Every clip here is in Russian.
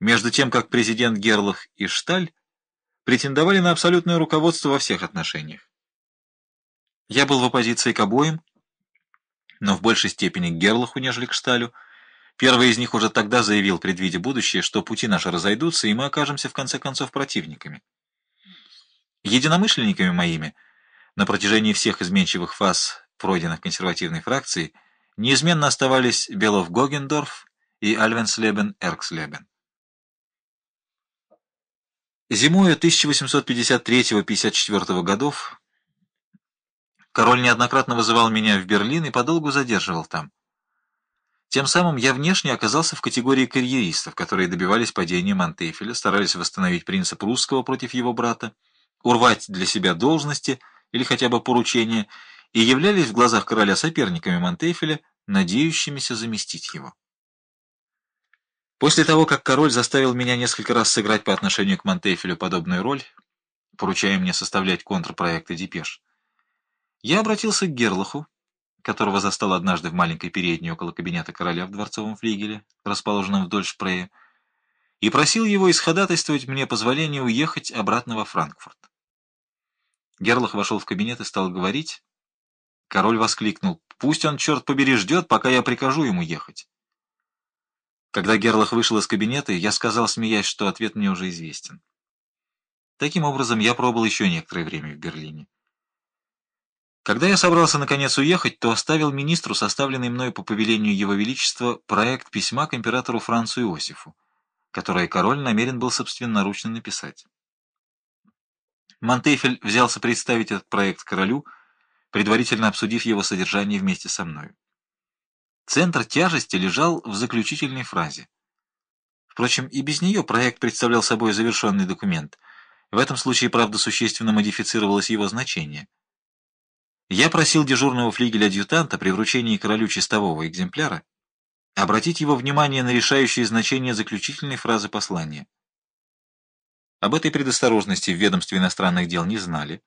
между тем как президент Герлах и Шталь претендовали на абсолютное руководство во всех отношениях. Я был в оппозиции к обоим, но в большей степени к Герлаху, нежели к Шталю. Первый из них уже тогда заявил, предвидя будущее, что пути наши разойдутся, и мы окажемся в конце концов противниками. Единомышленниками моими на протяжении всех изменчивых фаз, пройденных консервативной фракцией, неизменно оставались Белов Гогендорф и Альвенслебен Эркслебен. Зимой 1853-54 годов король неоднократно вызывал меня в Берлин и подолгу задерживал там. Тем самым я внешне оказался в категории карьеристов, которые добивались падения Монтефеля, старались восстановить принцип русского против его брата, урвать для себя должности или хотя бы поручения, и являлись в глазах короля соперниками Монтефеля, надеющимися заместить его. После того, как король заставил меня несколько раз сыграть по отношению к Монтефелю подобную роль, поручая мне составлять контрпроекты депеш, я обратился к Герлаху, которого застал однажды в маленькой передней около кабинета короля в дворцовом флигеле, расположенном вдоль Шпрея, и просил его исходатайствовать мне позволение уехать обратно во Франкфурт. Герлах вошел в кабинет и стал говорить. Король воскликнул, «Пусть он, черт побери, ждет, пока я прикажу ему ехать». Когда Герлах вышел из кабинета, я сказал, смеясь, что ответ мне уже известен. Таким образом, я пробыл еще некоторое время в Берлине. Когда я собрался наконец уехать, то оставил министру составленный мною по повелению Его Величества проект письма к императору Францу Иосифу, которое король намерен был собственноручно написать. Монтефель взялся представить этот проект королю, предварительно обсудив его содержание вместе со мною. Центр тяжести лежал в заключительной фразе. Впрочем, и без нее проект представлял собой завершенный документ. В этом случае, правда, существенно модифицировалось его значение. Я просил дежурного флигеля-адъютанта при вручении королю чистового экземпляра обратить его внимание на решающее значение заключительной фразы послания. Об этой предосторожности в ведомстве иностранных дел не знали.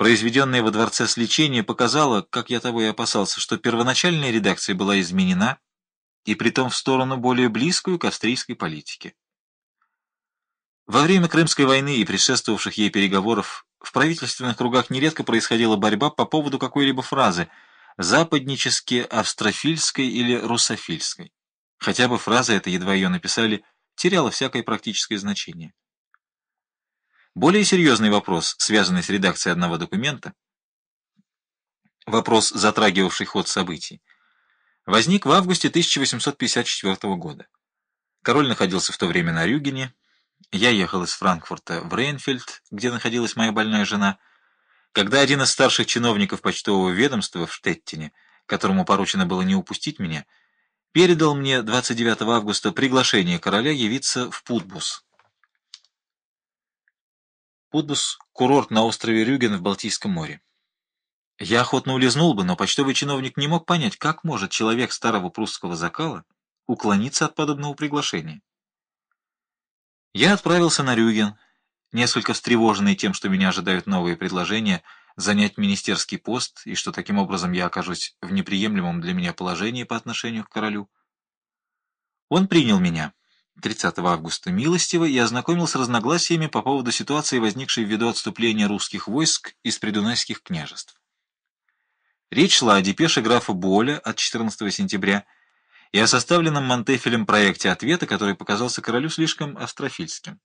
Произведенное во дворце сличение показало, как я того и опасался, что первоначальная редакция была изменена, и притом в сторону более близкую к австрийской политике. Во время Крымской войны и предшествовавших ей переговоров в правительственных кругах нередко происходила борьба по поводу какой-либо фразы западнически австрофильской или русофильской. Хотя бы фраза эта, едва ее написали, теряла всякое практическое значение. Более серьезный вопрос, связанный с редакцией одного документа, вопрос, затрагивавший ход событий, возник в августе 1854 года. Король находился в то время на Рюгене, я ехал из Франкфурта в Рейнфельд, где находилась моя больная жена, когда один из старших чиновников почтового ведомства в Штеттине, которому поручено было не упустить меня, передал мне 29 августа приглашение короля явиться в Путбус. Пудбус — курорт на острове Рюген в Балтийском море. Я охотно улизнул бы, но почтовый чиновник не мог понять, как может человек старого прусского закала уклониться от подобного приглашения. Я отправился на Рюген, несколько встревоженный тем, что меня ожидают новые предложения занять министерский пост и что таким образом я окажусь в неприемлемом для меня положении по отношению к королю. Он принял меня. 30 августа милостиво и ознакомил с разногласиями по поводу ситуации, возникшей ввиду отступления русских войск из придунайских княжеств. Речь шла о депеше графа Боля от 14 сентября и о составленном Монтефелем проекте ответа, который показался королю слишком астрофильским.